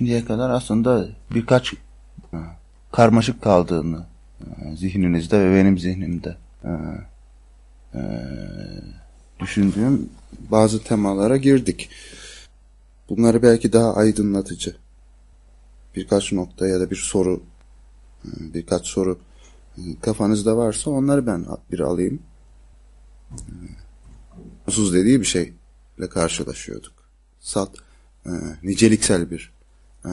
şimdiye kadar aslında birkaç e, karmaşık kaldığını e, zihninizde ve benim zihnimde e, düşündüğüm bazı temalara girdik. Bunları belki daha aydınlatıcı birkaç nokta ya da bir soru birkaç soru kafanızda varsa onları ben bir alayım. Sonsuz dediği bir şeyle karşılaşıyorduk. Sat niceliksel bir e,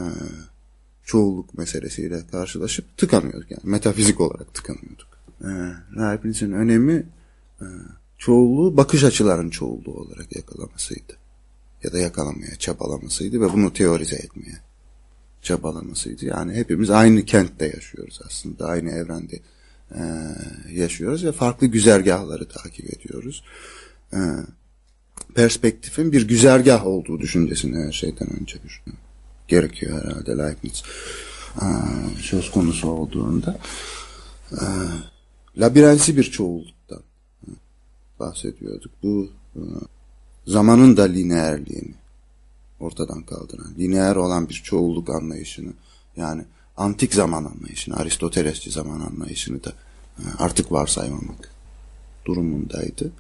çoğulluk meselesiyle karşılaşıp tıkanıyorduk. Yani metafizik olarak tıkanıyorduk. E, Leibniz'in önemi e, çoğulluğu bakış açıların çoğulluğu olarak yakalamasıydı. Ya da yakalamaya çabalamasıydı ve bunu teorize etmeye çabalamasıydı. Yani hepimiz aynı kentte yaşıyoruz aslında. Aynı evrende e, yaşıyoruz ve farklı güzergahları takip ediyoruz. E, perspektifin bir güzergah olduğu düşüncesine her şeyden önce bir gerekiyor herhalde Leibniz söz konusu olduğunda. Labirensi bir çoğulluktan bahsediyorduk. Bu zamanın da lineerliğini ortadan kaldıran, lineer olan bir çoğulluk anlayışını yani antik zaman anlayışını, Aristotelesçi zaman anlayışını da artık varsaymamak durumundaydı.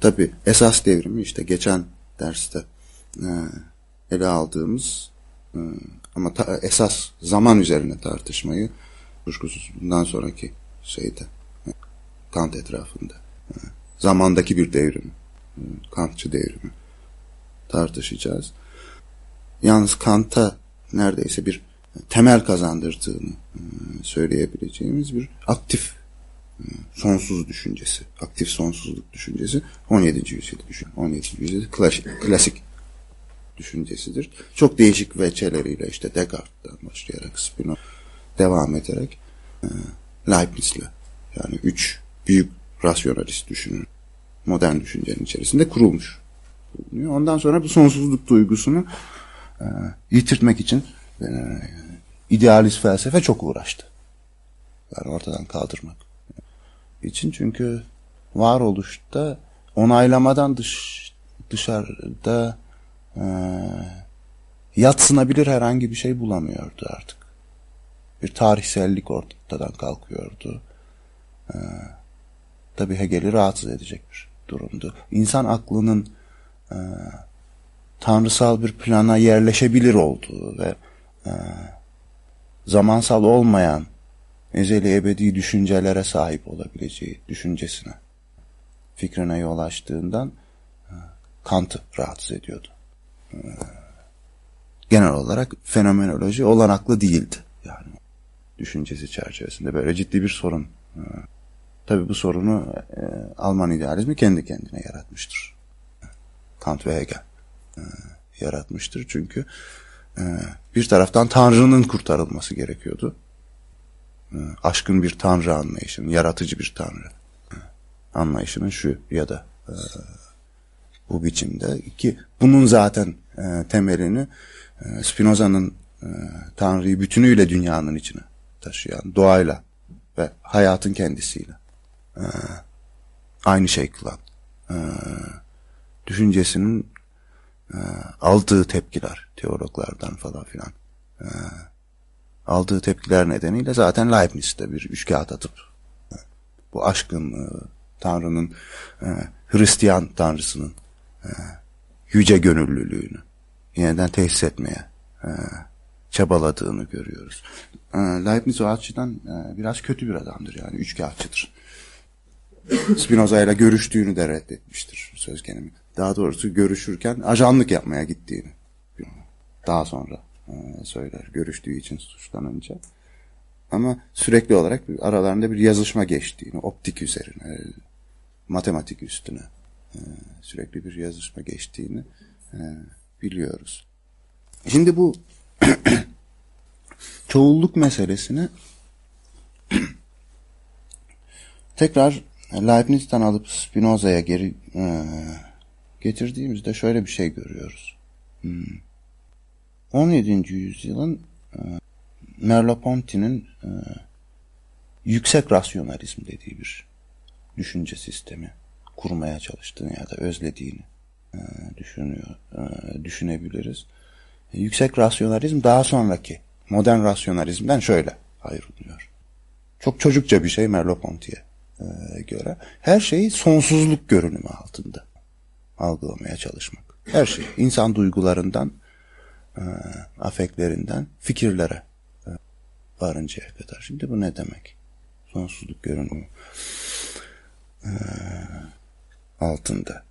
Tabi esas devrimi işte geçen derste ele aldığımız ama ta, esas zaman üzerine tartışmayı kuşkusuz bundan sonraki şeyde Kant etrafında zamandaki bir devrim Kantçı devrimi tartışacağız. Yalnız Kant'a neredeyse bir temel kazandırdığını e, söyleyebileceğimiz bir aktif e, sonsuz düşüncesi, aktif sonsuzluk düşüncesi 17. yüzyıl düşün. 17. yüzyıl klasik, klasik düşüncesidir. Çok değişik veçeleriyle işte Descartes'ten başlayarak Spinoza devam ederek e, Leibniz'le yani üç büyük rasyonalist düşünür modern düşüncenin içerisinde kurulmuş bulunuyor. Ondan sonra bu sonsuzluk duygusunu e, yitirtmek için e, idealist felsefe çok uğraştı. Yani ortadan kaldırmak için çünkü varoluşta onaylamadan dış, dışarıda e, yatsınabilir herhangi bir şey bulamıyordu artık. Bir tarihsellik ortadan kalkıyordu. E, tabii Hegel'i rahatsız edecek bir durumdu. İnsan aklının e, tanrısal bir plana yerleşebilir olduğu ve e, zamansal olmayan ezeli ebedi düşüncelere sahip olabileceği düşüncesine fikrine yol açtığından e, Kant'ı rahatsız ediyordu. Genel olarak fenomenoloji olanaklı değildi. Yani düşüncesi çerçevesinde böyle ciddi bir sorun. E, tabii bu sorunu e, Alman idealizmi kendi kendine yaratmıştır. Kant ve Hegel e, yaratmıştır. Çünkü e, bir taraftan Tanrı'nın kurtarılması gerekiyordu. Aşkın bir Tanrı anlayışının, yaratıcı bir Tanrı anlayışının şu ya da bu biçimde ki bunun zaten e, temelini e, Spinoza'nın e, Tanrı'yı bütünüyle dünyanın içine taşıyan, doğayla ve hayatın kendisiyle e, aynı şey kılan e, düşüncesinin e, aldığı tepkiler teologlardan falan filan e, aldığı tepkiler nedeniyle zaten Leibniz'de bir üç kağıt atıp e, bu aşkın e, Tanrı'nın e, Hristiyan Tanrısının yüce gönüllülüğünü yeniden tesis etmeye e, çabaladığını görüyoruz. E, Leibniz o açıdan e, biraz kötü bir adamdır yani üç kağıtçıdır. Spinoza ile görüştüğünü de reddetmiştir söz gelimi daha doğrusu görüşürken ajanlık yapmaya gittiğini daha sonra e, söyler görüştüğü için suçlanınca. Ama sürekli olarak aralarında bir yazışma geçtiğini, optik üzerine, matematik üstüne sürekli bir yazışma geçtiğini e, biliyoruz. Şimdi bu çoğulluk meselesini tekrar Leibniz'den alıp Spinoza'ya geri e, getirdiğimizde şöyle bir şey görüyoruz. Hmm. 17. yüzyılın e, Merleau-Ponty'nin yüksek rasyonalizm dediği bir düşünce sistemi kurmaya çalıştığını ya da özlediğini e, düşünüyor, e, düşünebiliriz. yüksek rasyonalizm daha sonraki modern rasyonalizmden şöyle ayrılıyor. Çok çocukça bir şey Merleau-Ponty'ye e, göre. Her şeyi sonsuzluk görünümü altında algılamaya çalışmak. Her şey. insan duygularından, e, afeklerinden, fikirlere e, varıncaya kadar. Şimdi bu ne demek? Sonsuzluk görünümü e, altında.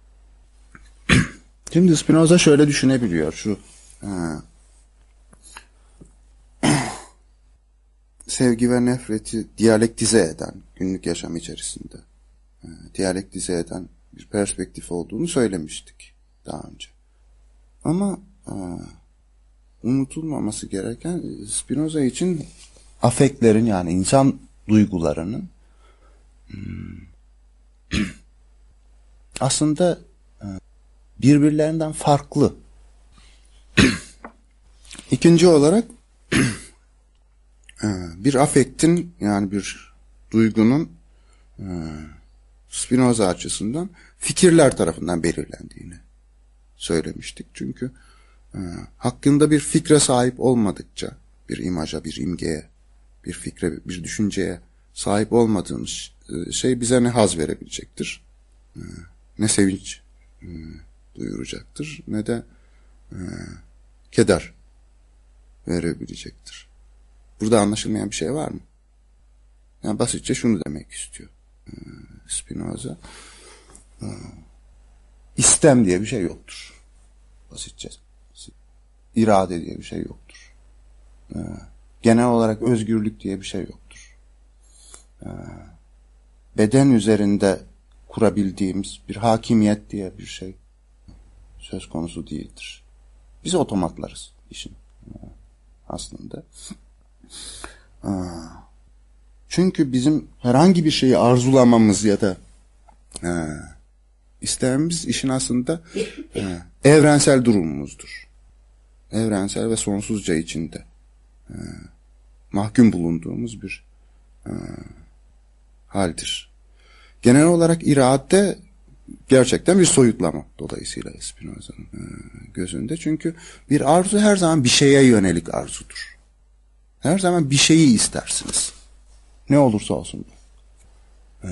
Şimdi Spinoza şöyle düşünebiliyor. Şu e, sevgi ve nefreti diyalektize eden günlük yaşam içerisinde diyalektize eden bir perspektif olduğunu söylemiştik daha önce. Ama unutulmaması gereken Spinoza için afeklerin yani insan duygularının hmm, aslında e, birbirlerinden farklı. İkinci olarak e, bir afektin yani bir duygunun e, Spinoza açısından fikirler tarafından belirlendiğini söylemiştik. Çünkü hakkında bir fikre sahip olmadıkça bir imaja, bir imgeye, bir fikre, bir düşünceye sahip olmadığımız şey bize ne haz verebilecektir, ne sevinç duyuracaktır, ne de keder verebilecektir. Burada anlaşılmayan bir şey var mı? Yani basitçe şunu demek istiyor Spinoza. İstem diye bir şey yoktur. Basitçe. İrade diye bir şey yoktur. Genel olarak özgürlük diye bir şey yoktur. Beden üzerinde kurabildiğimiz bir hakimiyet diye bir şey söz konusu değildir. Biz otomatlarız işin aslında. Çünkü bizim herhangi bir şeyi arzulamamız ya da e, istememiz işin aslında e, evrensel durumumuzdur. Evrensel ve sonsuzca içinde e, mahkum bulunduğumuz bir e, haldir. Genel olarak irade gerçekten bir soyutlama dolayısıyla Spinoza'nın e, gözünde. Çünkü bir arzu her zaman bir şeye yönelik arzudur. Her zaman bir şeyi istersiniz. Ne olursa olsun. Ee,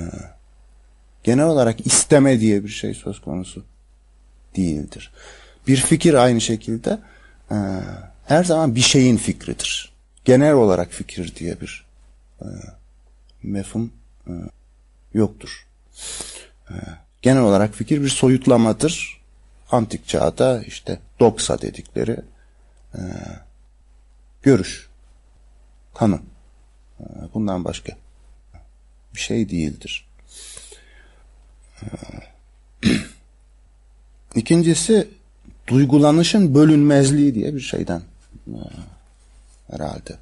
genel olarak isteme diye bir şey söz konusu değildir. Bir fikir aynı şekilde e, her zaman bir şeyin fikridir. Genel olarak fikir diye bir e, mefhum e, yoktur. E, genel olarak fikir bir soyutlamadır. Antik çağda işte doksa dedikleri e, görüş, kanı. E, bundan başka bir şey değildir. E, ikincisi duygulanışın bölünmezliği diye bir şeyden e, herhalde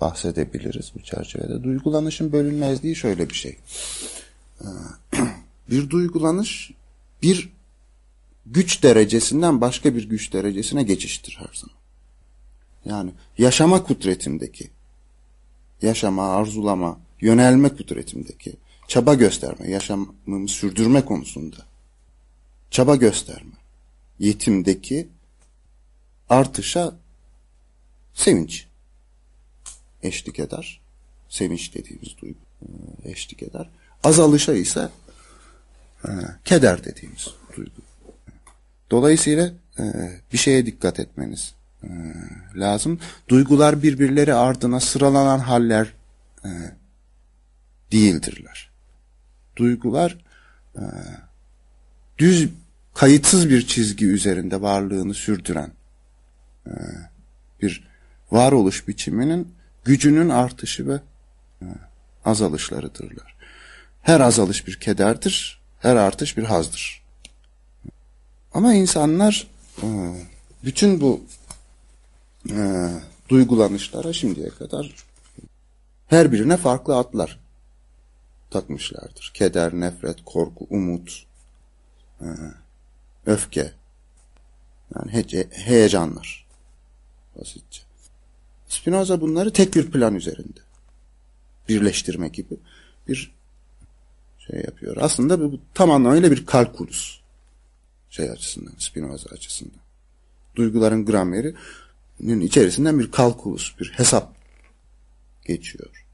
bahsedebiliriz bu çerçevede. Duygulanışın bölünmezliği şöyle bir şey. Bir duygulanış bir güç derecesinden başka bir güç derecesine geçiştir her zaman. Yani yaşama kudretimdeki, yaşama, arzulama, yönelme kudretimdeki, çaba gösterme, yaşamımı sürdürme konusunda, çaba gösterme, yetimdeki artışa sevinç eşlik eder. Sevinç dediğimiz duygu e, eşlik eder. Azalışa ise e, keder dediğimiz duygu. Dolayısıyla e, bir şeye dikkat etmeniz lazım. Duygular birbirleri ardına sıralanan haller değildirler. Duygular düz kayıtsız bir çizgi üzerinde varlığını sürdüren bir varoluş biçiminin gücünün artışı ve e, azalışlarıdırlar. Her azalış bir kederdir, her artış bir hazdır. Ama insanlar e, bütün bu e, duygulanışlara şimdiye kadar her birine farklı adlar takmışlardır. Keder, nefret, korku, umut, öfke, yani heyecanlar basitçe. Spinoza bunları tek bir plan üzerinde birleştirme gibi bir şey yapıyor. Aslında bu tam anlamıyla bir kalkulus şey açısından, Spinoza açısından. duyguların gramerinin içerisinden bir kalkulus, bir hesap geçiyor.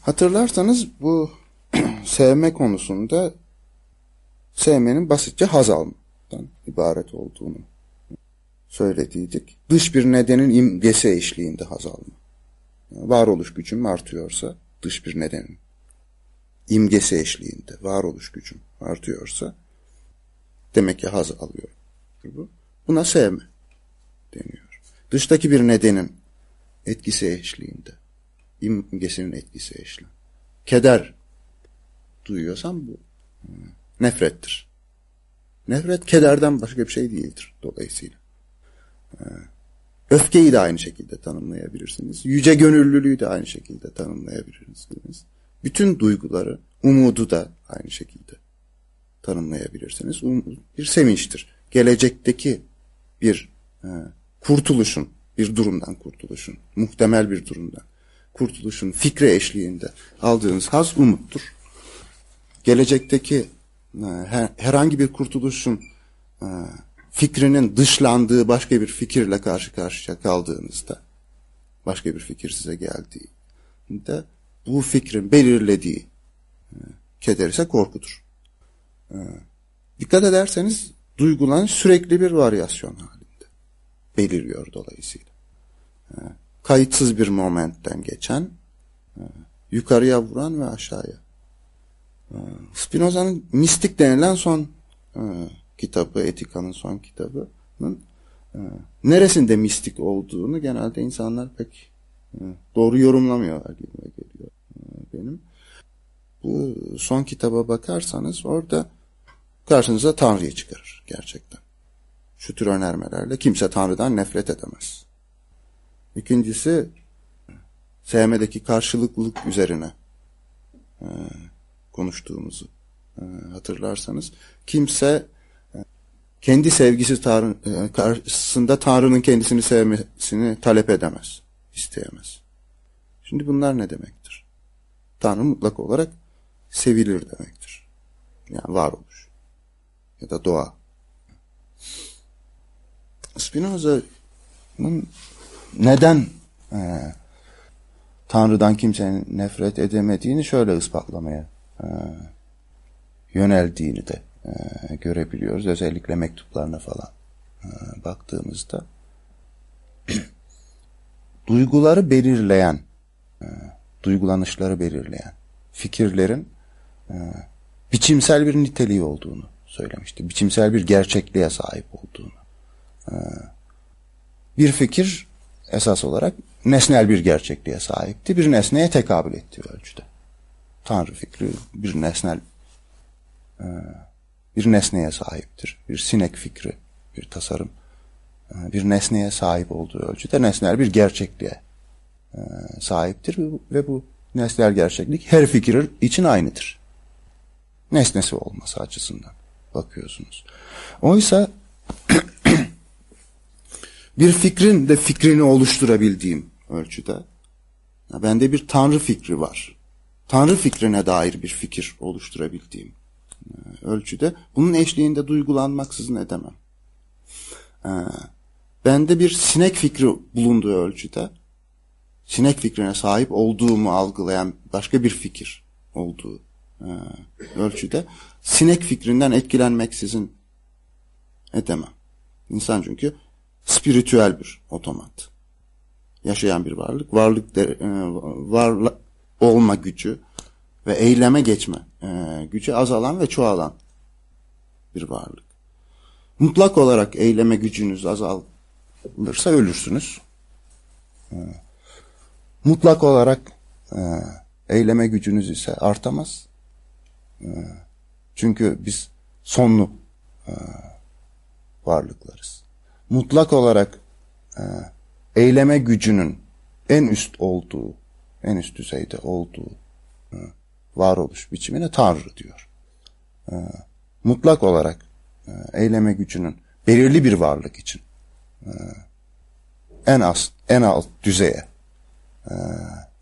Hatırlarsanız bu sevme konusunda sevmenin basitçe haz almaktan ibaret olduğunu söylediydik. Dış bir nedenin imgesi eşliğinde haz alma. Yani varoluş gücüm artıyorsa dış bir nedenin imgesi eşliğinde varoluş gücüm artıyorsa demek ki haz alıyor. Bu. Buna sevme deniyor. Dıştaki bir nedenin etkisi eşliğinde imgesinin etkisi eşliğinde keder duyuyorsam bu nefrettir. Nefret kederden başka bir şey değildir dolayısıyla. Öfkeyi de aynı şekilde tanımlayabilirsiniz. Yüce gönüllülüğü de aynı şekilde tanımlayabilirsiniz. Bütün duyguları, umudu da aynı şekilde tanımlayabilirsiniz. Umut bir sevinçtir. Gelecekteki bir e, kurtuluşun, bir durumdan kurtuluşun, muhtemel bir durumdan kurtuluşun fikri eşliğinde aldığınız haz umuttur. Gelecekteki e, herhangi bir kurtuluşun e, fikrinin dışlandığı başka bir fikirle karşı karşıya kaldığınızda, başka bir fikir size geldiğinde bu fikrin belirlediği e, keder ise korkudur. Dikkat ederseniz duygulan sürekli bir varyasyon halinde beliriyor dolayısıyla kayıtsız bir momentten geçen, e, yukarıya vuran ve aşağıya. E, Spinoza'nın mistik denilen son e, kitabı, Etika'nın son kitabının neresinde mistik olduğunu genelde insanlar pek doğru yorumlamıyorlar gibi geliyor benim. Bu son kitaba bakarsanız orada karşınıza Tanrı'yı çıkarır gerçekten. Şu tür önermelerle kimse Tanrı'dan nefret edemez. İkincisi sevmedeki karşılıklılık üzerine e, konuştuğumuzu e, hatırlarsanız kimse e, kendi sevgisi Tanrı, e, karşısında Tanrı'nın kendisini sevmesini talep edemez, isteyemez. Şimdi bunlar ne demektir? Tanrı mutlak olarak sevilir demektir. Yani varoluş ya da doğa. Spinoza'nın neden e, Tanrı'dan kimsenin nefret edemediğini şöyle ispatlamaya e, yöneldiğini de e, görebiliyoruz. Özellikle mektuplarına falan e, baktığımızda. duyguları belirleyen, e, duygulanışları belirleyen fikirlerin biçimsel bir niteliği olduğunu söylemişti. Biçimsel bir gerçekliğe sahip olduğunu. Bir fikir esas olarak nesnel bir gerçekliğe sahipti. Bir nesneye tekabül ettiği ölçüde. Tanrı fikri bir nesnel e, bir nesneye sahiptir. Bir sinek fikri, bir tasarım e, bir nesneye sahip olduğu ölçüde nesnel bir gerçekliğe e, sahiptir ve bu nesnel gerçeklik her fikir için aynıdır. Nesnesi olması açısından bakıyorsunuz. Oysa bir fikrin de fikrini oluşturabildiğim ölçüde. Bende bir tanrı fikri var. Tanrı fikrine dair bir fikir oluşturabildiğim ölçüde. Bunun eşliğinde duygulanmaksızın edemem. Ee, bende bir sinek fikri bulunduğu ölçüde sinek fikrine sahip olduğumu algılayan başka bir fikir olduğu e, ölçüde sinek fikrinden etkilenmeksizin edemem. İnsan çünkü spiritüel bir otomat. Yaşayan bir varlık. Varlık de, e, varla, olma gücü ve eyleme geçme e, gücü azalan ve çoğalan bir varlık. Mutlak olarak eyleme gücünüz azalırsa ölürsünüz. E, mutlak olarak e, eyleme gücünüz ise artamaz. E, çünkü biz sonlu e, varlıklarız mutlak olarak e, eyleme gücünün en üst olduğu, en üst düzeyde olduğu e, varoluş biçimine Tanrı diyor. E, mutlak olarak e, eyleme gücünün belirli bir varlık için e, en az, en alt düzeye e,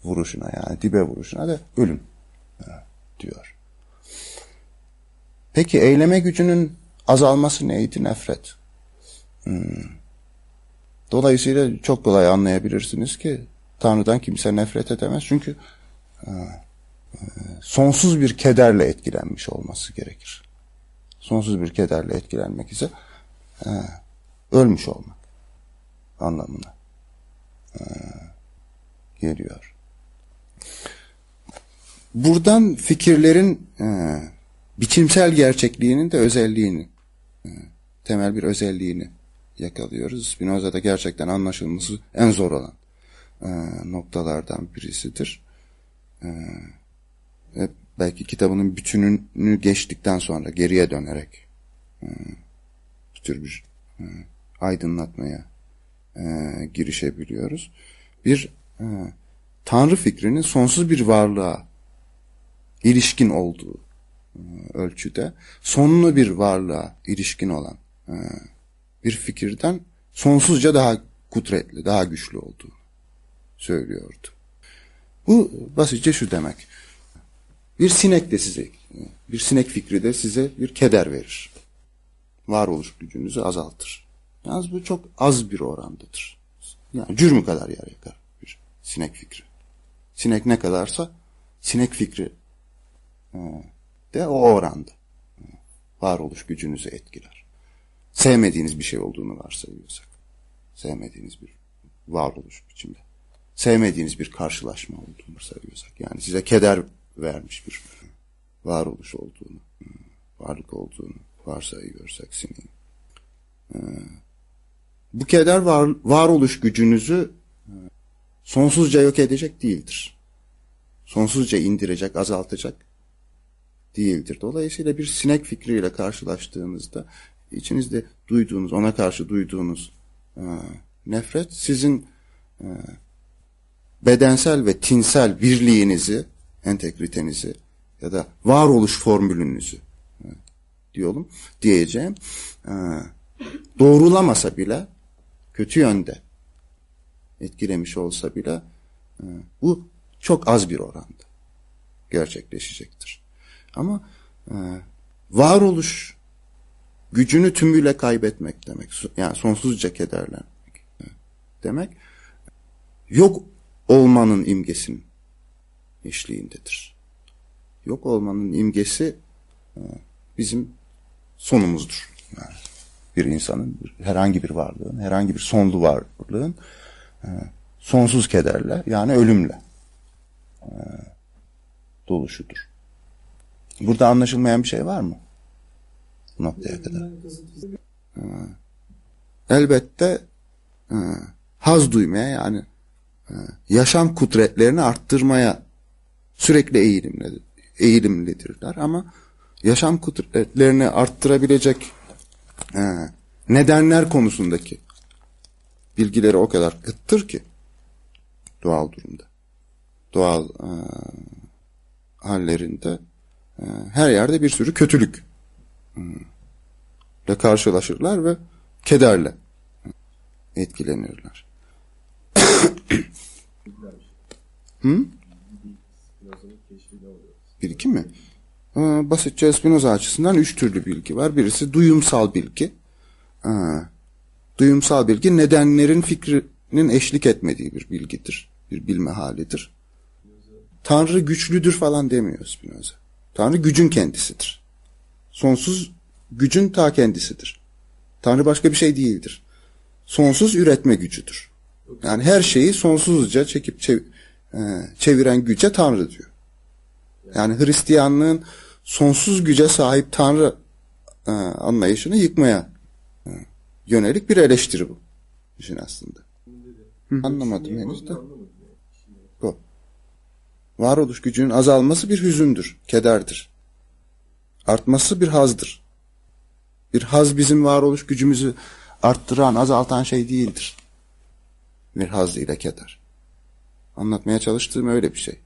vuruşuna yani dibe vuruşuna da ölüm e, diyor. Peki eyleme gücünün azalması neydi? Nefret. Hmm. Dolayısıyla çok kolay anlayabilirsiniz ki Tanrı'dan kimse nefret edemez. Çünkü e, sonsuz bir kederle etkilenmiş olması gerekir. Sonsuz bir kederle etkilenmek ise e, ölmüş olmak anlamına e, geliyor. Buradan fikirlerin e, biçimsel gerçekliğinin de özelliğini, e, temel bir özelliğini yakalıyoruz. Spinoza'da gerçekten anlaşılması en zor olan e, noktalardan birisidir. E, ve belki kitabının bütününü geçtikten sonra geriye dönerek e, bu tür bir e, aydınlatmaya e, girişebiliyoruz. Bir Tanrı fikrinin sonsuz bir varlığa ilişkin olduğu ölçüde sonlu bir varlığa ilişkin olan bir fikirden sonsuzca daha kudretli, daha güçlü olduğu söylüyordu. Bu basitçe şu demek. Bir sinek de size, bir sinek fikri de size bir keder verir. Varoluş gücünüzü azaltır. Yalnız bu çok az bir orandadır. Yani cürmü kadar yer yakar bir sinek fikri. Sinek ne kadarsa sinek fikri e, de o oranda e, varoluş gücünüzü etkiler. Sevmediğiniz bir şey olduğunu varsayıyorsak, sevmediğiniz bir varoluş biçimde, sevmediğiniz bir karşılaşma olduğunu varsayıyorsak, yani size keder vermiş bir varoluş olduğunu, e, varlık olduğunu varsayıyorsak sineğin. Bu keder var, varoluş gücünüzü sonsuzca yok edecek değildir. Sonsuzca indirecek, azaltacak değildir. Dolayısıyla bir sinek fikriyle karşılaştığınızda içinizde duyduğunuz, ona karşı duyduğunuz e, nefret sizin e, bedensel ve tinsel birliğinizi, entegritenizi ya da varoluş formülünüzü diyorum, diyeceğim. Doğrulamasa bile kötü yönde etkilemiş olsa bile bu çok az bir oranda gerçekleşecektir. Ama varoluş gücünü tümüyle kaybetmek demek. Yani sonsuzca kederlenmek demek. Yok olmanın imgesinin eşliğindedir. Yok olmanın imgesi e, bizim sonumuzdur. Yani bir insanın, herhangi bir varlığın, herhangi bir sonlu varlığın e, sonsuz kederle yani ölümle e, doluşudur. Burada anlaşılmayan bir şey var mı? Bu noktaya kadar. Elbette ha, haz duymaya yani yaşam kudretlerini arttırmaya sürekli eğilimli, eğilimlidirler ama yaşam kudretlerini arttırabilecek ha, nedenler konusundaki bilgileri o kadar kıttır ki doğal durumda. Doğal e, hallerinde ee, her yerde bir sürü kötülük ile karşılaşırlar ve kederle etkilenirler. Hı? Bilgi mi? Ee, basitçe Spinoza açısından üç türlü bilgi var. Birisi duyumsal bilgi. Ee, duyumsal bilgi nedenlerin fikrinin eşlik etmediği bir bilgidir. Bir bilme halidir. Tanrı güçlüdür falan demiyor Spinoza. Tanrı gücün kendisidir. Sonsuz gücün ta kendisidir. Tanrı başka bir şey değildir. Sonsuz üretme gücüdür. Yani her şeyi sonsuzca çekip çev e, çeviren güce Tanrı diyor. Yani Hristiyanlığın sonsuz güce sahip Tanrı e, anlayışını yıkmaya e, yönelik bir eleştiri bu. İşin aslında. Hı. Anlamadım henüz de. Bu varoluş gücünün azalması bir hüzündür, kederdir. Artması bir hazdır. Bir haz bizim varoluş gücümüzü arttıran, azaltan şey değildir. Bir haz ile keder. Anlatmaya çalıştığım öyle bir şey.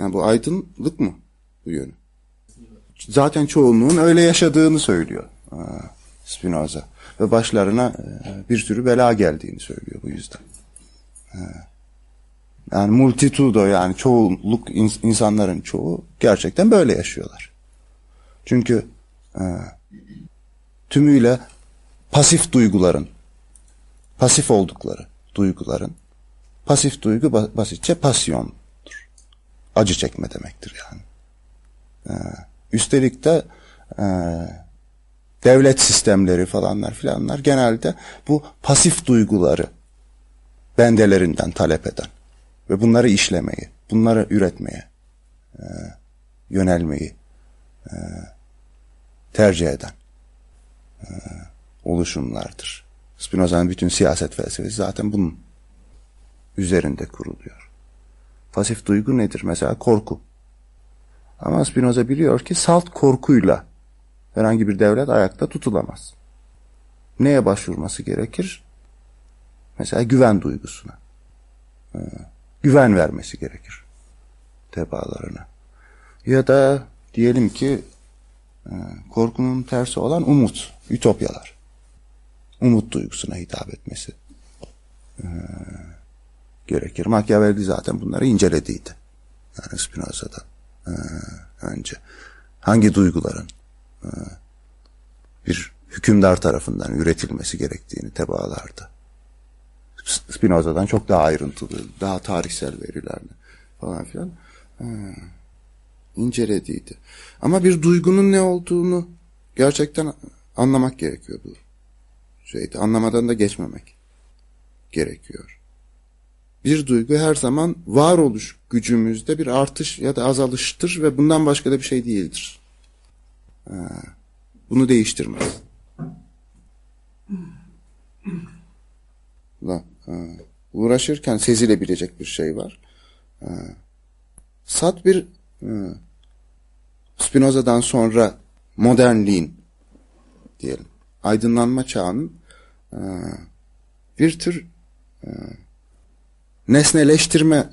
Yani bu aydınlık mı bu yönü? Zaten çoğunluğun öyle yaşadığını söylüyor Spinoza. Ve başlarına e, bir sürü bela geldiğini söylüyor bu yüzden. Yani multitudo yani çoğunluk insanların çoğu gerçekten böyle yaşıyorlar. Çünkü e, tümüyle pasif duyguların, pasif oldukları duyguların, pasif duygu basitçe pasyondur. Acı çekme demektir yani. Üstelik de e, devlet sistemleri falanlar filanlar genelde bu pasif duyguları bendelerinden talep eden ve bunları işlemeyi, bunları üretmeye e, yönelmeyi e, tercih eden oluşumlardır. Spinoza'nın bütün siyaset felsefesi zaten bunun üzerinde kuruluyor. Pasif duygu nedir? Mesela korku. Ama Spinoza biliyor ki salt korkuyla herhangi bir devlet ayakta tutulamaz. Neye başvurması gerekir? Mesela güven duygusuna. Ee, güven vermesi gerekir tebaalarına. Ya da diyelim ki e, korkunun tersi olan umut, ütopyalar. Umut duygusuna hitap etmesi e, gerekir. Machiavelli zaten bunları incelediydi. Yani Spinoza'da e, önce. Hangi duyguların e, bir hükümdar tarafından üretilmesi gerektiğini tebaalardı. Spinoza'dan çok daha ayrıntılı, daha tarihsel verilerle falan filan e, incelediydi. Ama bir duygunun ne olduğunu gerçekten anlamak gerekiyor bu. Anlamadan da geçmemek gerekiyor. Bir duygu her zaman varoluş gücümüzde bir artış ya da azalıştır ve bundan başka da bir şey değildir. Bunu değiştirmez. Uğraşırken sezilebilecek bir şey var. Sat bir Spinoza'dan sonra modernliğin diyelim aydınlanma çağının bir tür nesneleştirme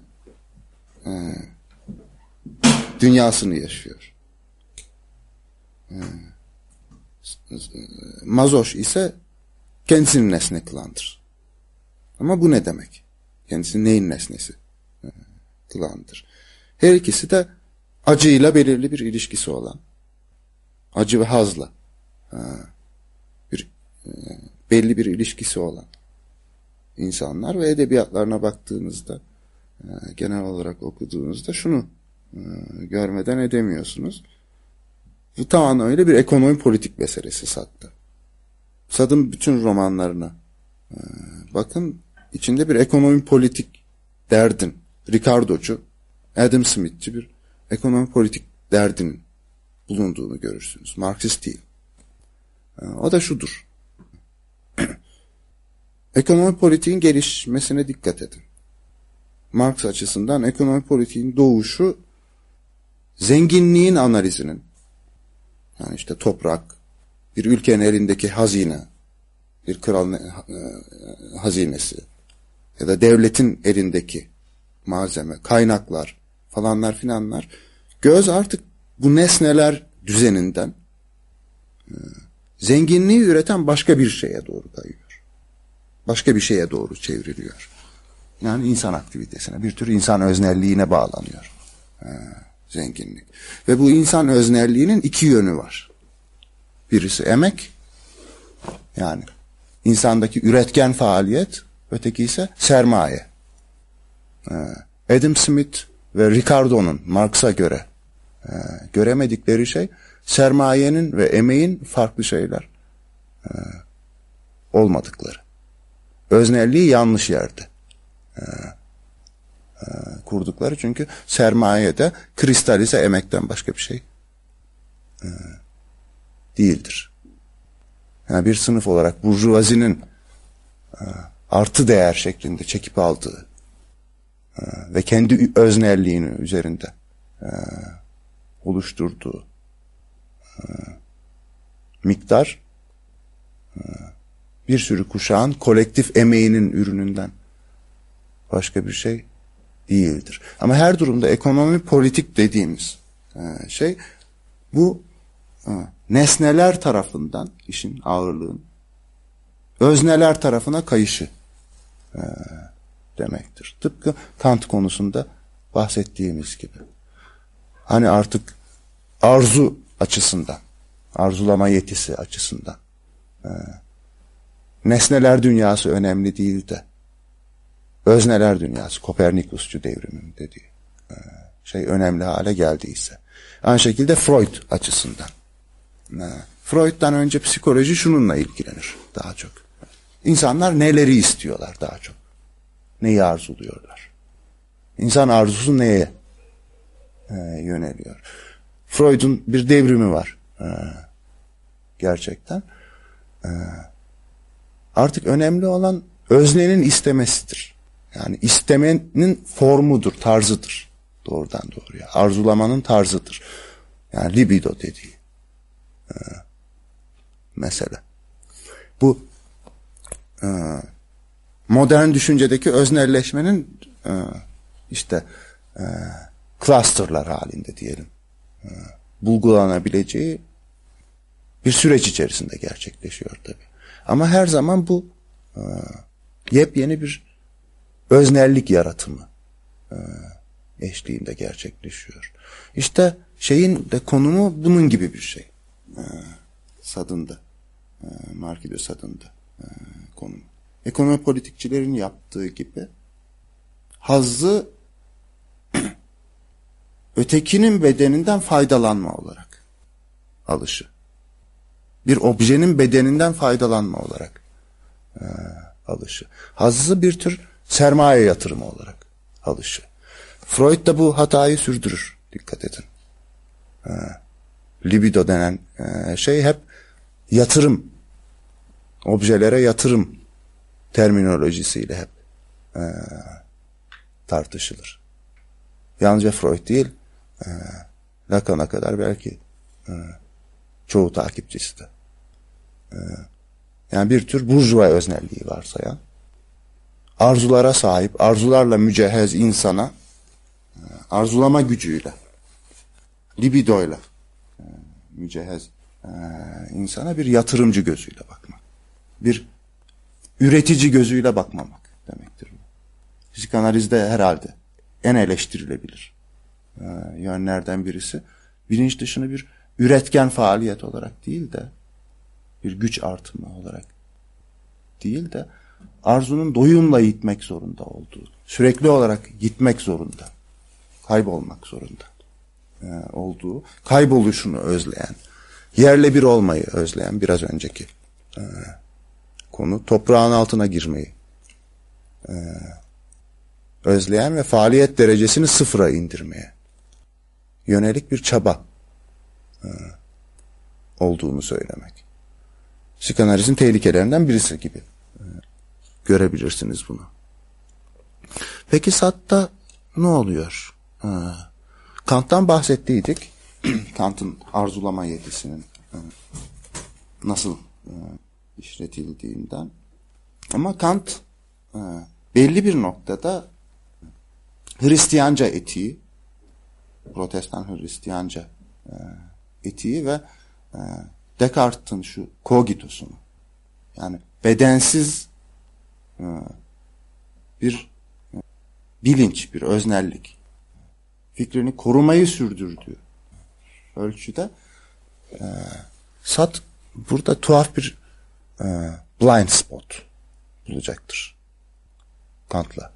dünyasını yaşıyor. Mazoş ise kendisini nesne kılandır. Ama bu ne demek? Kendisi neyin nesnesi kılandır? Her ikisi de acıyla belirli bir ilişkisi olan, acı ve hazla bir belli bir ilişkisi olan insanlar ve edebiyatlarına baktığınızda genel olarak okuduğunuzda şunu görmeden edemiyorsunuz. Bu tamamen öyle bir ekonomi politik meselesi Sad'da. Sad'ın bütün romanlarına bakın içinde bir ekonomi politik derdin, Ricardo'cu, Adam Smith'ci bir ekonomi politik derdinin bulunduğunu görürsünüz. Marksist değil. O da şudur. Ekonomi politiğin gelişmesine dikkat edin. Marx açısından ekonomi politiğin doğuşu zenginliğin analizinin yani işte toprak, bir ülkenin elindeki hazine, bir kral e, hazinesi ya da devletin elindeki malzeme, kaynaklar falanlar filanlar göz artık bu nesneler düzeninden e, zenginliği üreten başka bir şeye doğru kayıyor. Başka bir şeye doğru çevriliyor. Yani insan aktivitesine, bir tür insan öznelliğine bağlanıyor. E, zenginlik. Ve bu insan öznelliğinin iki yönü var. Birisi emek, yani insandaki üretken faaliyet, öteki ise sermaye. Ee, Adam Smith ve Ricardo'nun Marx'a göre e, göremedikleri şey sermayenin ve emeğin farklı şeyler e, olmadıkları. Öznelliği yanlış yerde e, kurdukları çünkü sermayede kristalize emekten başka bir şey değildir. Yani bir sınıf olarak burjuvazinin artı değer şeklinde çekip aldığı e, ve kendi öznelliğini üzerinde e, oluşturduğu e, miktar bir sürü kuşağın kolektif emeğinin ürününden başka bir şey değildir. Ama her durumda ekonomi politik dediğimiz şey bu nesneler tarafından işin ağırlığın özneler tarafına kayışı demektir. Tıpkı Kant konusunda bahsettiğimiz gibi. Hani artık arzu açısından, arzulama yetisi açısından e, nesneler dünyası önemli değil de özneler dünyası, Kopernikusçu devrimin dediği e, şey önemli hale geldiyse. Aynı şekilde Freud açısından. E, Freud'dan önce psikoloji şununla ilgilenir daha çok. İnsanlar neleri istiyorlar daha çok? Neyi arzuluyorlar? İnsan arzusu neye e, yöneliyor? Freud'un bir devrimi var. E, gerçekten. E, artık önemli olan öznenin istemesidir. Yani istemenin formudur, tarzıdır. Doğrudan doğruya. Arzulamanın tarzıdır. Yani libido dediği. Ee, mesela. Bu e, modern düşüncedeki öznelleşmenin e, işte e, clusterlar halinde diyelim. E, bulgulanabileceği bir süreç içerisinde gerçekleşiyor tabi. Ama her zaman bu e, yepyeni bir öznellik yaratımı e, eşliğinde gerçekleşiyor. İşte şeyin de konumu bunun gibi bir şey. E, Sadın'da. E, Markido Sadın'da e, konum. Ekonomi politikçilerin yaptığı gibi hazzı ötekinin bedeninden faydalanma olarak alışı. Bir objenin bedeninden faydalanma olarak e, alışı. Hazzı bir tür sermaye yatırımı olarak alışı. Freud da bu hatayı sürdürür. Dikkat edin. E, libido denen e, şey hep yatırım, objelere yatırım terminolojisiyle hep e, tartışılır. Yalnızca Freud değil, e, Lacan'a kadar belki e, çoğu takipçisi de. E, yani bir tür burjuva öznelliği varsayan, arzulara sahip, arzularla mücehhez insana, e, arzulama gücüyle, libidoyla e, mücehhez e, insana bir yatırımcı gözüyle bakmak. Bir üretici gözüyle bakmamak demektir bu. Psikanalizde herhalde en eleştirilebilir yönlerden birisi bilinç dışını bir üretken faaliyet olarak değil de bir güç artımı olarak değil de arzunun doyumla gitmek zorunda olduğu, sürekli olarak gitmek zorunda, kaybolmak zorunda e, olduğu, kayboluşunu özleyen, yerle bir olmayı özleyen biraz önceki e, konu, toprağın altına girmeyi e, özleyen ve faaliyet derecesini sıfıra indirmeye yönelik bir çaba olduğunu söylemek. Psikanalizin tehlikelerinden birisi gibi görebilirsiniz bunu. Peki Satt'ta ne oluyor? Kant'tan bahsettiydik. Kant'ın arzulama yetisinin e, nasıl e, işletildiğinden. Ama Kant e, belli bir noktada Hristiyanca etiği, protestan Hristiyanca etiği ve Descartes'in şu kogitosunu yani bedensiz e, bir e, bilinç, bir öznellik fikrini korumayı sürdürdüğü ölçüde e, Sat burada tuhaf bir blind spot bulacaktır. Kant'la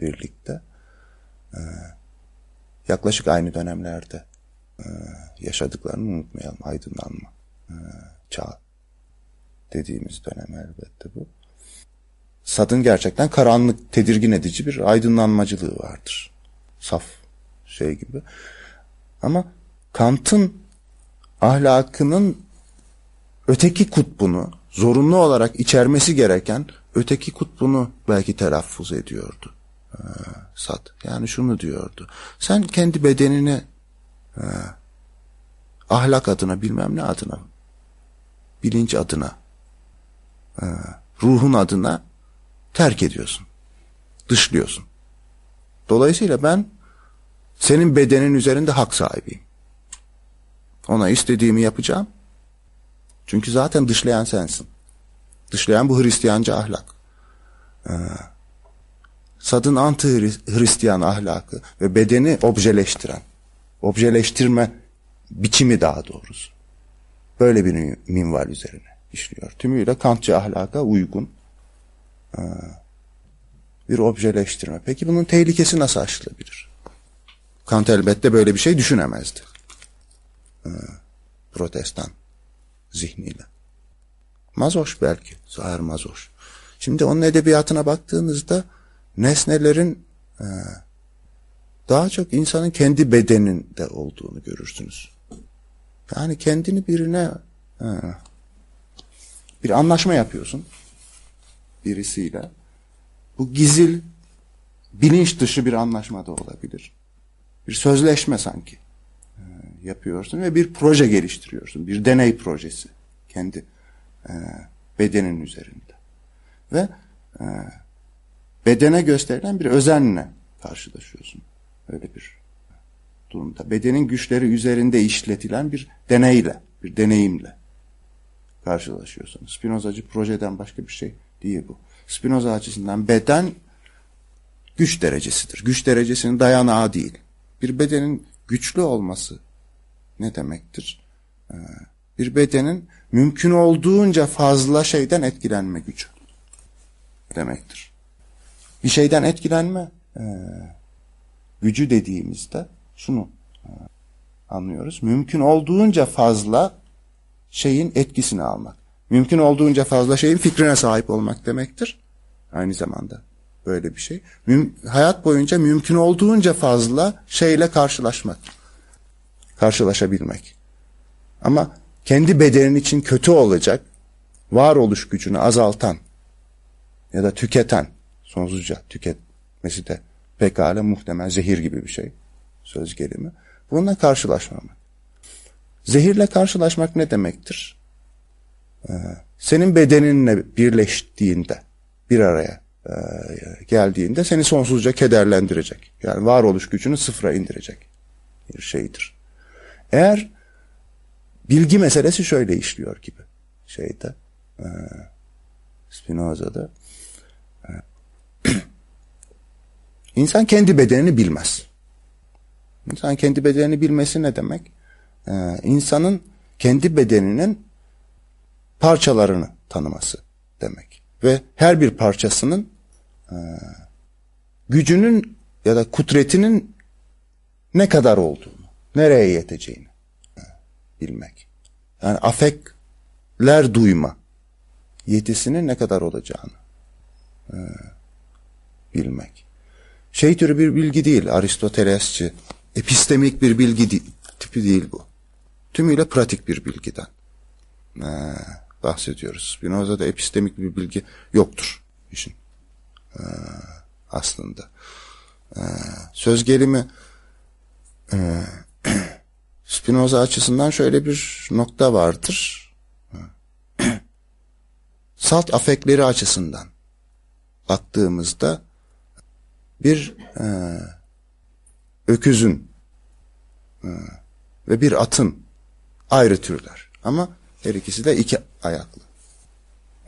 birlikte. Yaklaşık aynı dönemlerde yaşadıklarını unutmayalım. Aydınlanma e, çağı dediğimiz dönem elbette bu. Sad'ın gerçekten karanlık, tedirgin edici bir aydınlanmacılığı vardır. Saf şey gibi. Ama Kant'ın ahlakının öteki kutbunu zorunlu olarak içermesi gereken öteki kutbunu belki telaffuz ediyordu. Ee, Sad. Yani şunu diyordu. Sen kendi bedenini e, ahlak adına bilmem ne adına bilinç adına e, ruhun adına terk ediyorsun. Dışlıyorsun. Dolayısıyla ben senin bedenin üzerinde hak sahibiyim. Ona istediğimi yapacağım. Çünkü zaten dışlayan sensin. Dışlayan bu Hristiyanca ahlak. Sad'ın anti-Hristiyan ahlakı ve bedeni objeleştiren, objeleştirme biçimi daha doğrusu. Böyle bir minval üzerine işliyor. Tümüyle Kantçı ahlaka uygun e, bir objeleştirme. Peki bunun tehlikesi nasıl aşılabilir? Kant elbette böyle bir şey düşünemezdi. E, protestan zihniyle. Mazoş belki. Zahir Mazoş. Şimdi onun edebiyatına baktığınızda nesnelerin e, daha çok insanın kendi bedeninde olduğunu görürsünüz. Yani kendini birine e, bir anlaşma yapıyorsun birisiyle. Bu gizil, bilinç dışı bir anlaşma da olabilir. Bir sözleşme sanki e, yapıyorsun ve bir proje geliştiriyorsun. Bir deney projesi kendi e, bedenin üzerinde. Ve e, bedene gösterilen bir özenle karşılaşıyorsun. Öyle bir durumda. Bedenin güçleri üzerinde işletilen bir deneyle, bir deneyimle karşılaşıyorsunuz. Spinozacı projeden başka bir şey değil bu. Spinoza açısından beden güç derecesidir. Güç derecesinin dayanağı değil. Bir bedenin güçlü olması ne demektir? Ee, bir bedenin mümkün olduğunca fazla şeyden etkilenme gücü demektir. Bir şeyden etkilenme e, gücü dediğimizde şunu e, anlıyoruz. Mümkün olduğunca fazla şeyin etkisini almak. Mümkün olduğunca fazla şeyin fikrine sahip olmak demektir. Aynı zamanda böyle bir şey. Müm hayat boyunca mümkün olduğunca fazla şeyle karşılaşmak. Karşılaşabilmek. Ama kendi bedenin için kötü olacak, varoluş gücünü azaltan ya da tüketen, sonsuzca tüketmesi de pekala muhtemel zehir gibi bir şey söz gelimi. Bununla karşılaşmamak. Zehirle karşılaşmak ne demektir? Ee, senin bedeninle birleştiğinde, bir araya e, geldiğinde seni sonsuzca kederlendirecek. Yani varoluş gücünü sıfıra indirecek bir şeydir. Eğer bilgi meselesi şöyle işliyor gibi şeyde e, Spinoza'da e, insan kendi bedenini bilmez. İnsan kendi bedenini bilmesi ne demek? Ee, insanın kendi bedeninin parçalarını tanıması demek. Ve her bir parçasının e, gücünün ya da kudretinin ne kadar olduğunu, nereye yeteceğini e, bilmek. Yani afekler duyma yetisinin ne kadar olacağını e, bilmek. Şey türü bir bilgi değil, Aristotelesçi, epistemik bir bilgi di tipi değil bu. Tümüyle pratik bir bilgiden ee, bahsediyoruz. Spinoza'da epistemik bir bilgi yoktur işin ee, aslında. Ee, söz gelimi e, Spinoza açısından şöyle bir nokta vardır. Salt afekleri açısından baktığımızda bir e, öküzün e, ve bir atın ayrı türler. Ama her ikisi de iki ayaklı.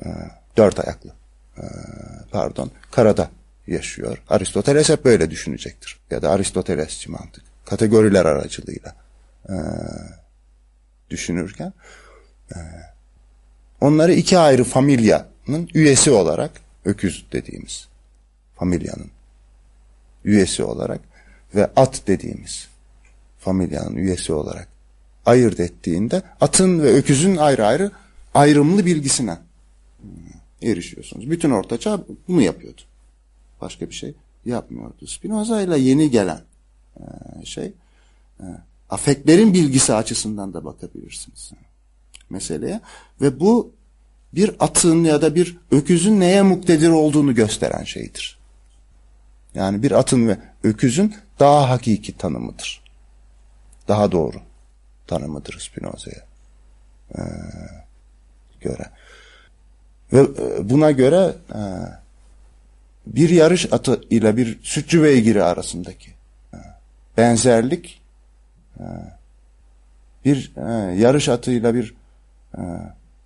E, dört ayaklı. E, pardon. Karada yaşıyor. Aristoteles hep böyle düşünecektir. Ya da Aristotelesçi mantık. Kategoriler aracılığıyla e, düşünürken e, onları iki ayrı familyanın üyesi olarak öküz dediğimiz familyanın üyesi olarak ve at dediğimiz familyanın üyesi olarak ayırt ettiğinde atın ve öküzün ayrı ayrı ayrımlı bilgisine erişiyorsunuz. Bütün ortaçağ bunu yapıyordu. Başka bir şey yapmıyordu. Spinoza ile yeni gelen e, şey e, afeklerin bilgisi açısından da bakabilirsiniz meseleye ve bu bir atın ya da bir öküzün neye muktedir olduğunu gösteren şeydir. Yani bir atın ve öküzün daha hakiki tanımıdır. Daha doğru tanımıdır Spinoza'ya ee, göre. Ve e, buna göre e, bir yarış atı ile bir sütçü beygiri arasındaki e, benzerlik bir e, yarış atıyla bir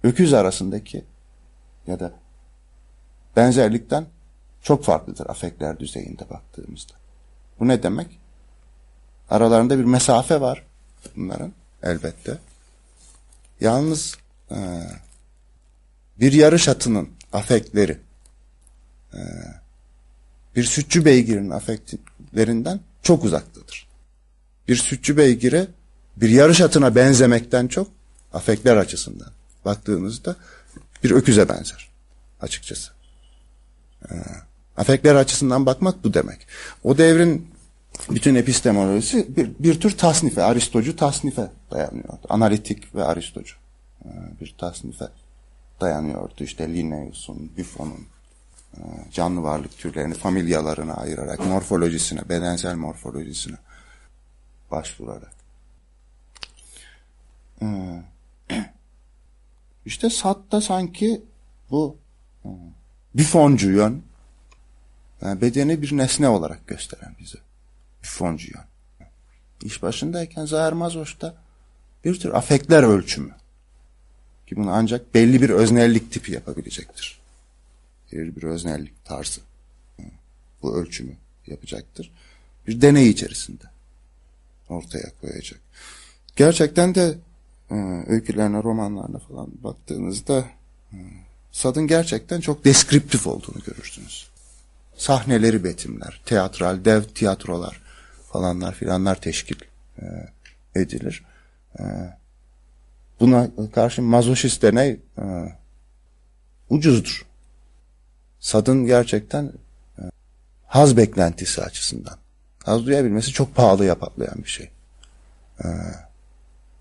öküz arasındaki ya da benzerlikten çok farklıdır afekler düzeyinde baktığımızda. Bu ne demek? Aralarında bir mesafe var bunların elbette. Yalnız e, bir yarış atının afektleri e, bir sütçü beygirin afektlerinden çok uzaktadır. Bir sütçü beygiri bir yarış atına benzemekten çok afektler açısından baktığınızda bir öküze benzer açıkçası. Afektler açısından bakmak bu demek. O devrin bütün epistemolojisi bir, bir tür tasnife, Aristocu tasnife dayanıyordu. Analitik ve Aristocu e, bir tasnife dayanıyordu. İşte Linnaeus'un, Buffon'un e, canlı varlık türlerini familyalarına ayırarak, morfolojisine, bedensel morfolojisine başvurarak. E, işte Satt'ta sanki bu Buffoncu yön bedeni bir nesne olarak gösteren bize. Buffoncu yön. İş başındayken Zahir Mazoş'ta bir tür afektler ölçümü. Ki bunu ancak belli bir öznellik tipi yapabilecektir. Belirli bir öznellik tarzı. Bu ölçümü yapacaktır. Bir deney içerisinde ortaya koyacak. Gerçekten de e, öykülerine, romanlarına falan baktığınızda e, Sad'ın gerçekten çok deskriptif olduğunu görürsünüz. Sahneleri betimler, teatral, dev tiyatrolar falanlar filanlar teşkil e, edilir. E, buna karşı mazoşist deney e, ucuzdur. Sad'ın gerçekten e, haz beklentisi açısından. Haz duyabilmesi çok pahalıya patlayan bir şey. E,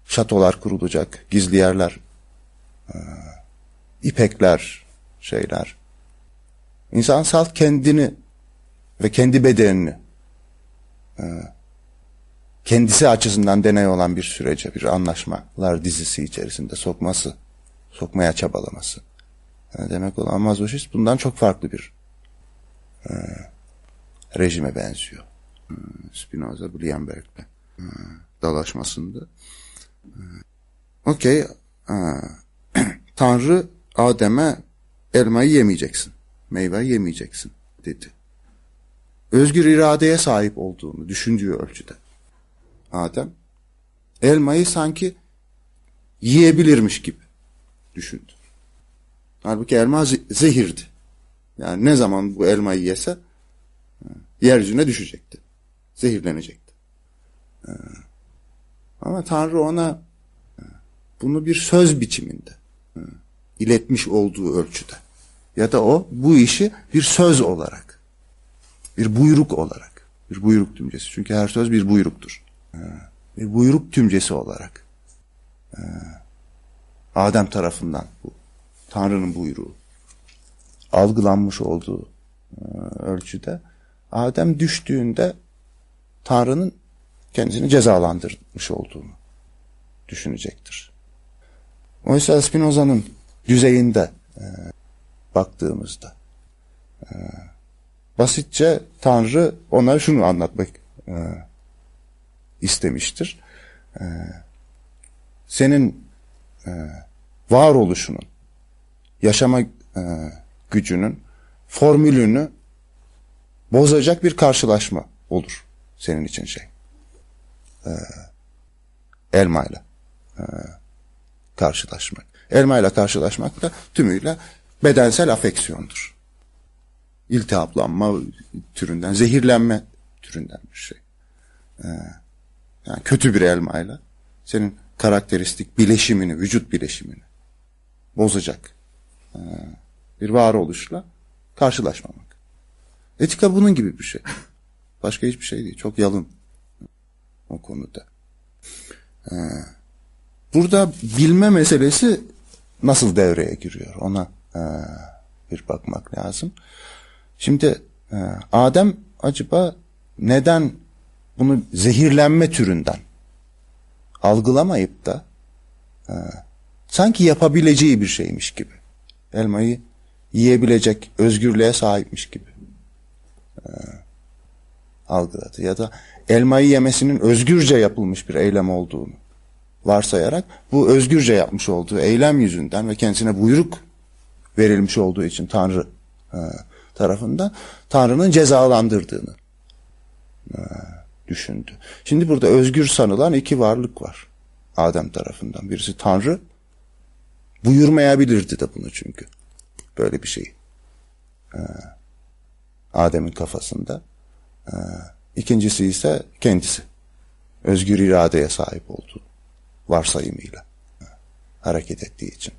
şatolar kurulacak, gizli yerler, e, ipekler, şeyler. İnsan salt kendini ve kendi bedenini e, kendisi açısından deney olan bir sürece, bir anlaşmalar dizisi içerisinde sokması, sokmaya çabalaması. Yani demek olan mazoşist bundan çok farklı bir e, rejime benziyor. E, Spinoza, Blienberg'le e, dalaşmasında. E, Okey, e, Tanrı Adem'e elmayı yemeyeceksin, meyve yemeyeceksin dedi. Özgür iradeye sahip olduğunu düşündüğü ölçüde. Adem elmayı sanki yiyebilirmiş gibi düşündü. Halbuki elma zehirdi. Yani ne zaman bu elmayı yese yeryüzüne düşecekti. Zehirlenecekti. Ama Tanrı ona bunu bir söz biçiminde iletmiş olduğu ölçüde ya da o bu işi bir söz olarak bir buyruk olarak bir buyruk tümcesi. Çünkü her söz bir buyruktur. Bir buyruk tümcesi olarak. Adem tarafından bu Tanrı'nın buyruğu algılanmış olduğu ölçüde Adem düştüğünde Tanrı'nın kendisini cezalandırmış olduğunu düşünecektir. Oysa Spinoza'nın düzeyinde e, baktığımızda e, basitçe Tanrı ona şunu anlatmak e, istemiştir. E, senin e, varoluşunun, yaşama e, gücünün formülünü bozacak bir karşılaşma olur senin için şey. E, elmayla e, karşılaşmak. Elmayla karşılaşmak da tümüyle bedensel afeksiyondur. İltihaplanma türünden, zehirlenme türünden bir şey. Ee, yani kötü bir elmayla senin karakteristik bileşimini, vücut bileşimini bozacak ee, bir varoluşla karşılaşmamak. Etika bunun gibi bir şey. Başka hiçbir şey değil. Çok yalın o konuda. Ee, burada bilme meselesi nasıl devreye giriyor ona e, bir bakmak lazım. Şimdi e, Adem acaba neden bunu zehirlenme türünden algılamayıp da e, sanki yapabileceği bir şeymiş gibi elmayı yiyebilecek özgürlüğe sahipmiş gibi e, algıladı ya da elmayı yemesinin özgürce yapılmış bir eylem olduğunu varsayarak bu özgürce yapmış olduğu eylem yüzünden ve kendisine buyruk verilmiş olduğu için Tanrı e, tarafından Tanrı'nın cezalandırdığını e, düşündü. Şimdi burada özgür sanılan iki varlık var Adem tarafından. Birisi Tanrı, Buyurmayabilirdi de bunu çünkü. Böyle bir şey. Ee, Adem'in kafasında. Ee, ikincisi ise kendisi. Özgür iradeye sahip olduğu varsayımıyla hareket ettiği için.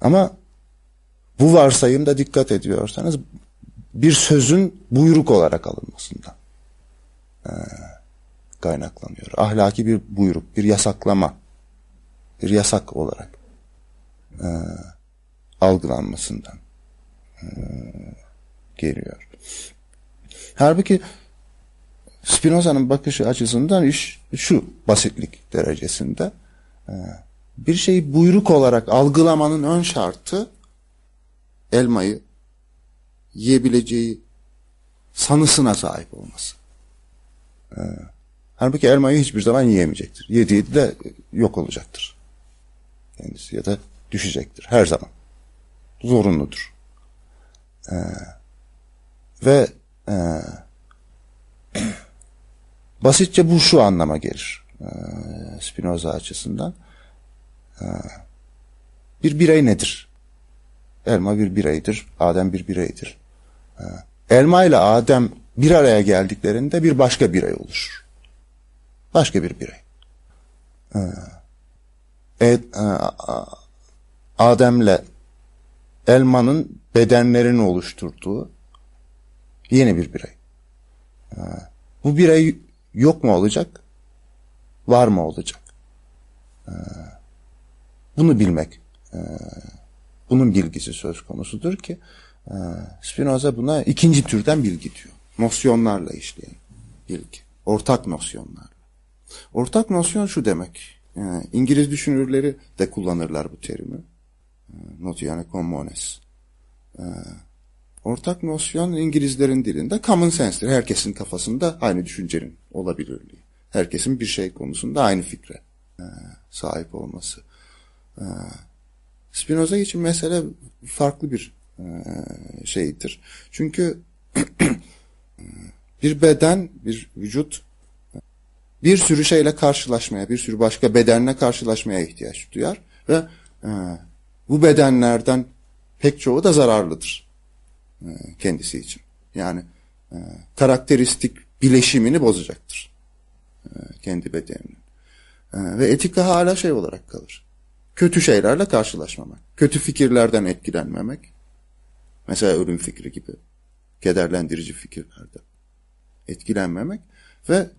Ama bu varsayımda dikkat ediyorsanız bir sözün buyruk olarak alınmasından e, kaynaklanıyor. Ahlaki bir buyruk, bir yasaklama, bir yasak olarak e, algılanmasından e, geliyor. Halbuki Spinoza'nın bakışı açısından iş şu basitlik derecesinde. E, bir şeyi buyruk olarak algılamanın ön şartı elmayı yiyebileceği sanısına sahip olması. Ee, halbuki elmayı hiçbir zaman yiyemeyecektir. Yediği de yok olacaktır. Kendisi ya da düşecektir her zaman. Zorunludur. Ee, ve e, basitçe bu şu anlama gelir. E, Spinoza açısından. E, bir birey nedir? Elma bir bireydir. Adem bir bireydir. Elma ile Adem bir araya geldiklerinde bir başka birey olur. Başka bir birey. E, e, Adem'le elmanın bedenlerini oluşturduğu yeni bir birey. Bu birey yok mu olacak? Var mı olacak? Bunu bilmek bunun bilgisi söz konusudur ki e, Spinoza buna ikinci türden bilgi diyor. Nosyonlarla işleyen bilgi. Ortak nosyonlarla. Ortak nosyon şu demek. E, İngiliz düşünürleri de kullanırlar bu terimi. E, Notione communes. Ortak nosyon İngilizlerin dilinde common sense'tir. Herkesin kafasında aynı düşüncenin olabilirliği. Herkesin bir şey konusunda aynı fikre sahip olması. Spinoza için mesele farklı bir e, şeydir. Çünkü bir beden, bir vücut bir sürü şeyle karşılaşmaya, bir sürü başka bedenle karşılaşmaya ihtiyaç duyar ve e, bu bedenlerden pek çoğu da zararlıdır e, kendisi için. Yani karakteristik bileşimini bozacaktır kendi bedeninin. Ve etika hala şey olarak kalır kötü şeylerle karşılaşmamak, kötü fikirlerden etkilenmemek, mesela ölüm fikri gibi, kederlendirici fikirlerden etkilenmemek ve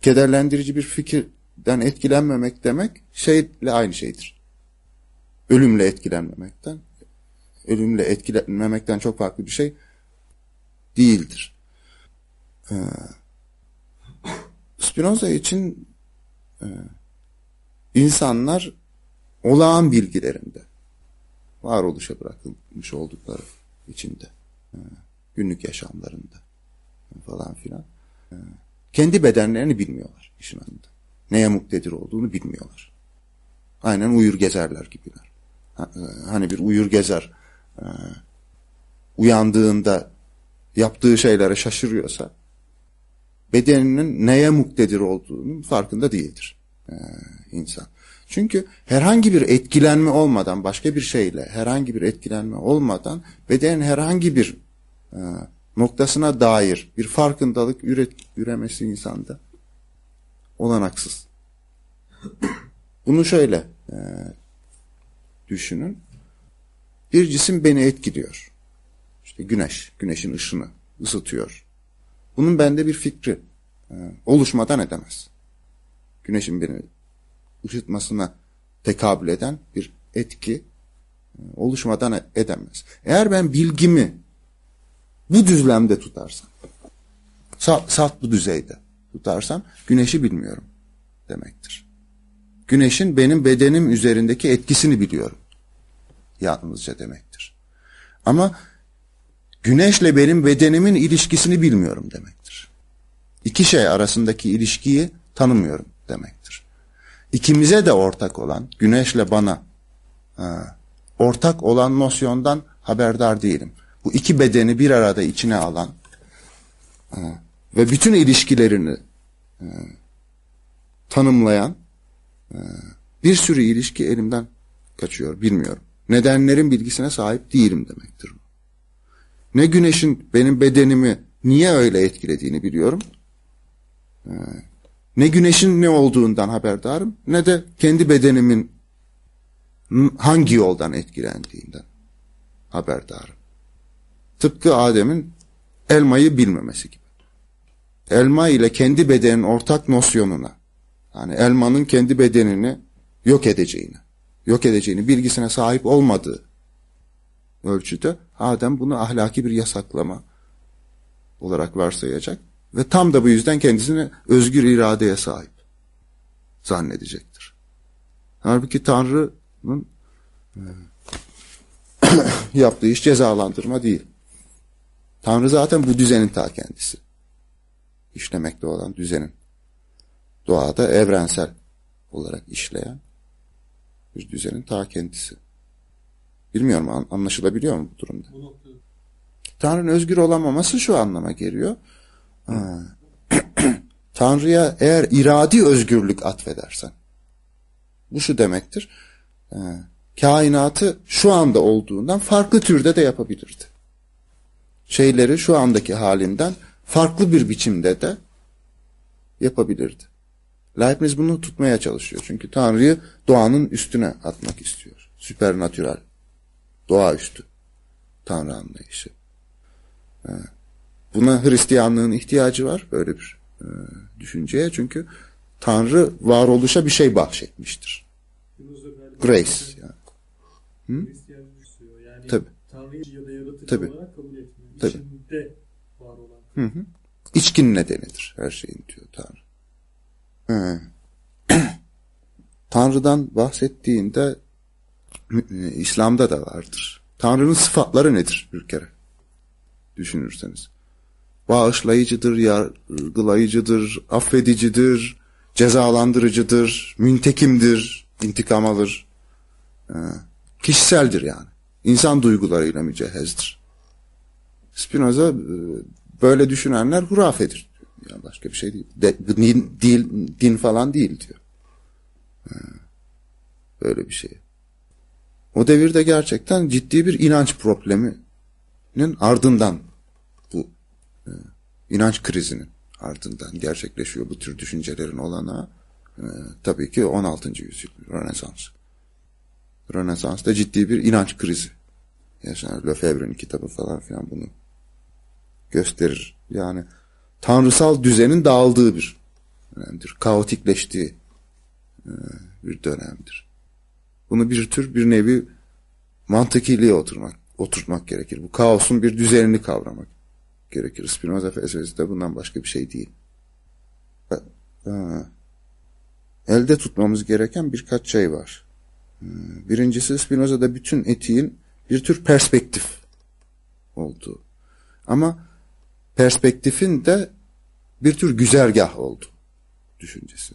kederlendirici bir fikirden etkilenmemek demek şeyle aynı şeydir. Ölümle etkilenmemekten, ölümle etkilenmemekten çok farklı bir şey değildir. Ee, Spinoza için e, insanlar olağan bilgilerinde varoluşa bırakılmış oldukları içinde e, günlük yaşamlarında falan filan e, kendi bedenlerini bilmiyorlar işin anında. Neye muktedir olduğunu bilmiyorlar. Aynen uyur gezerler gibiler. E, hani bir uyur gezer uyandığında yaptığı şeylere şaşırıyorsa bedeninin neye muktedir olduğunun farkında değildir insan. Çünkü herhangi bir etkilenme olmadan, başka bir şeyle herhangi bir etkilenme olmadan bedenin herhangi bir e, noktasına dair bir farkındalık üret, üremesi insanda olanaksız. Bunu şöyle e, düşünün. Bir cisim beni etkiliyor. İşte güneş, güneşin ışını ısıtıyor. Bunun bende bir fikri e, oluşmadan edemez. Güneşin beni ışıtmasına tekabül eden bir etki e, oluşmadan edemez. Eğer ben bilgimi bu düzlemde tutarsam, salt, salt bu düzeyde tutarsam güneşi bilmiyorum demektir. Güneşin benim bedenim üzerindeki etkisini biliyorum. Yalnızca demektir. Ama güneşle benim bedenimin ilişkisini bilmiyorum demektir. İki şey arasındaki ilişkiyi tanımıyorum demektir ikimize de ortak olan, güneşle bana ha, ortak olan nosyondan haberdar değilim. Bu iki bedeni bir arada içine alan ha, ve bütün ilişkilerini ha, tanımlayan ha, bir sürü ilişki elimden kaçıyor bilmiyorum. Nedenlerin bilgisine sahip değilim demektir bu. Ne güneşin benim bedenimi niye öyle etkilediğini biliyorum. Ne güneşin ne olduğundan haberdarım ne de kendi bedenimin hangi yoldan etkilendiğinden haberdarım. Tıpkı Adem'in elmayı bilmemesi gibi. Elma ile kendi bedenin ortak nosyonuna, yani elmanın kendi bedenini yok edeceğini, yok edeceğini bilgisine sahip olmadığı ölçüde Adem bunu ahlaki bir yasaklama olarak varsayacak ve tam da bu yüzden kendisini özgür iradeye sahip zannedecektir. Halbuki Tanrı'nın e, yaptığı iş cezalandırma değil. Tanrı zaten bu düzenin ta kendisi. İşlemekte olan düzenin. Doğada evrensel olarak işleyen bir düzenin ta kendisi. Bilmiyorum anlaşılabiliyor mu bu durumda? Tanrı'nın özgür olamaması şu anlama geliyor. Tanrı'ya eğer iradi özgürlük atfedersen bu şu demektir. Kainatı şu anda olduğundan farklı türde de yapabilirdi. Şeyleri şu andaki halinden farklı bir biçimde de yapabilirdi. Leibniz bunu tutmaya çalışıyor. Çünkü Tanrı'yı doğanın üstüne atmak istiyor. Süpernatürel, doğaüstü Tanrı anlayışı. Buna Hristiyanlığın ihtiyacı var böyle bir e, düşünceye. Çünkü Tanrı varoluşa bir şey bahşetmiştir. Grace yani. Hı? Yani Tabii. Tanrı'yı ya da yaratıcı Tabii. olarak kabul etmiyor. Tabii. İçinde var olan. Hı hı. İçkin nedenidir her şeyin diyor Tanrı. Tanrı'dan bahsettiğinde e, İslam'da da vardır. Tanrı'nın sıfatları nedir bir kere? Düşünürseniz. Bağışlayıcıdır, yargılayıcıdır, affedicidir, cezalandırıcıdır, müntekimdir, intikam alır. Ee, kişiseldir yani. İnsan duygularıyla mücehezdir. Spinoza e, böyle düşünenler hurafedir. Yani başka bir şey değil. De, din, din, din falan değil diyor. Ee, böyle bir şey. O devirde gerçekten ciddi bir inanç probleminin ardından inanç krizinin ardından gerçekleşiyor bu tür düşüncelerin olana e, tabii ki 16. yüzyıl Rönesans. Rönesans'ta ciddi bir inanç krizi yaşanır. Lefebvre'nin kitabı falan filan bunu gösterir. Yani tanrısal düzenin dağıldığı bir dönemdir. Kaotikleştiği e, bir dönemdir. Bunu bir tür bir nevi mantıkiliğe oturmak, oturtmak gerekir. Bu kaosun bir düzenini kavramak gerekir. Spinoza felsefesi de bundan başka bir şey değil. Elde tutmamız gereken birkaç şey var. Birincisi Spinoza'da bütün etiğin bir tür perspektif olduğu. Ama perspektifin de bir tür güzergah oldu düşüncesi.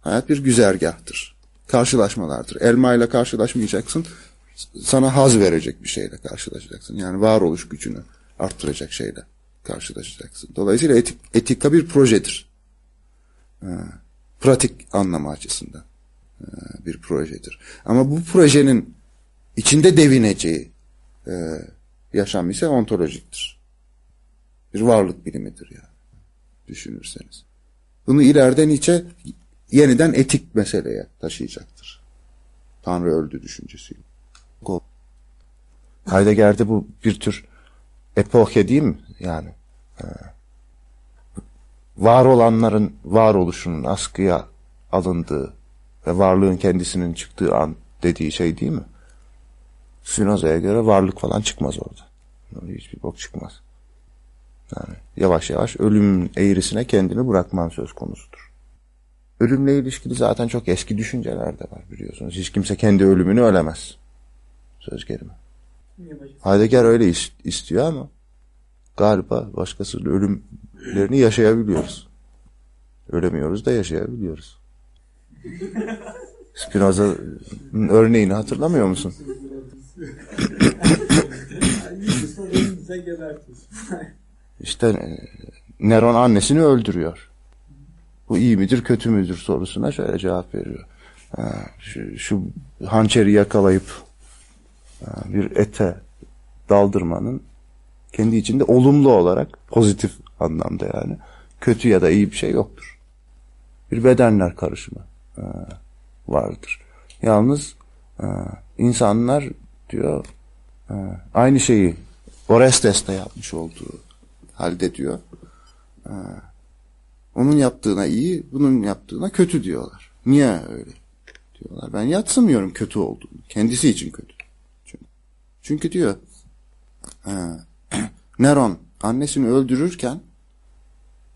Hayat bir güzergahtır. Karşılaşmalardır. Elma ile karşılaşmayacaksın. Sana haz verecek bir şeyle karşılaşacaksın. Yani varoluş gücünü arttıracak şeyle karşılaşacaksın. Dolayısıyla etik, etika bir projedir. pratik anlamı açısından bir projedir. Ama bu projenin içinde devineceği e, yaşam ise ontolojiktir. Bir varlık bilimidir yani. Düşünürseniz. Bunu ileriden içe yeniden etik meseleye taşıyacaktır. Tanrı öldü düşüncesiyle. Heidegger'de bu bir tür epoke değil mi? Yani e, var olanların varoluşunun askıya alındığı ve varlığın kendisinin çıktığı an dediği şey değil mi? Spinoza'ya göre varlık falan çıkmaz orada. Hiçbir bok çıkmaz. Yani yavaş yavaş ölüm eğrisine kendini bırakman söz konusudur. Ölümle ilişkili zaten çok eski düşünceler de var biliyorsunuz. Hiç kimse kendi ölümünü ölemez. Söz gelimi. Heidegger öyle istiyor ama galiba başkasının ölümlerini yaşayabiliyoruz. Ölemiyoruz da yaşayabiliyoruz. Spinoza'nın örneğini hatırlamıyor musun? İşte e, Neron annesini öldürüyor. Bu iyi midir kötü müdür sorusuna şöyle cevap veriyor. e, şu, şu hançeri yakalayıp bir ete daldırmanın kendi içinde olumlu olarak pozitif anlamda yani kötü ya da iyi bir şey yoktur. Bir bedenler karışımı e, vardır. Yalnız e, insanlar diyor e, aynı şeyi Orestes de yapmış olduğu halde diyor. onun yaptığına iyi, bunun yaptığına kötü diyorlar. Niye öyle diyorlar? Ben yatsımıyorum kötü olduğunu. Kendisi için kötü. Çünkü, diyor e, Neron annesini öldürürken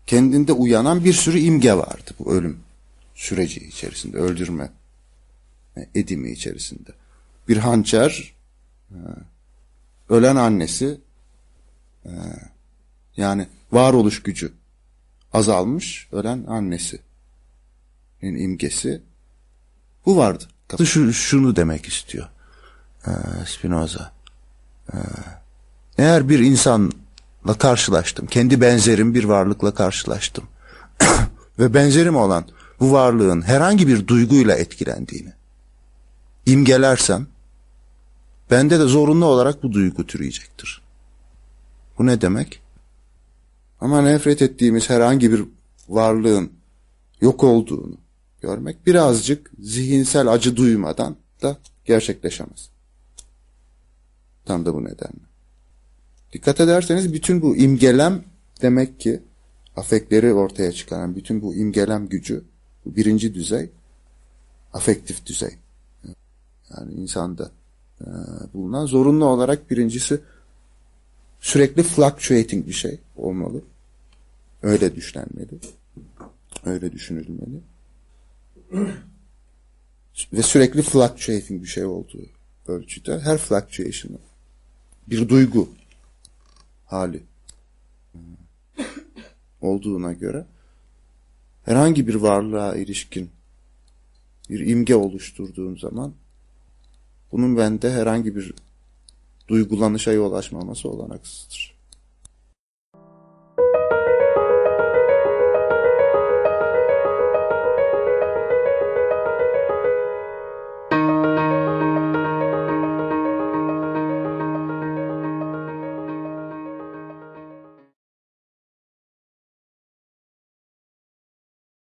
kendinde uyanan bir sürü imge vardı bu ölüm süreci içerisinde, öldürme e, edimi içerisinde. Bir hançer, e, ölen annesi, yani varoluş gücü azalmış, ölen annesi imgesi bu vardı. Şu, şunu demek istiyor Spinoza. E, eğer bir insanla karşılaştım, kendi benzerim bir varlıkla karşılaştım ve benzerim olan bu varlığın herhangi bir duyguyla etkilendiğini imgelersem bende de zorunlu olarak bu duygu türeyecektir. Bu ne demek? Ama nefret ettiğimiz herhangi bir varlığın yok olduğunu görmek birazcık zihinsel acı duymadan da gerçekleşemez. Tam da bu nedenle. Dikkat ederseniz bütün bu imgelem demek ki afekleri ortaya çıkaran bütün bu imgelem gücü birinci düzey afektif düzey. Yani insanda e, bulunan zorunlu olarak birincisi sürekli fluctuating bir şey olmalı. Öyle düşünülmeli. Öyle düşünülmeli. Ve sürekli fluctuating bir şey olduğu ölçüde her fluctuation'ı bir duygu hali olduğuna göre herhangi bir varlığa ilişkin bir imge oluşturduğum zaman bunun bende herhangi bir duygulanışa yol açmaması olanaksızdır.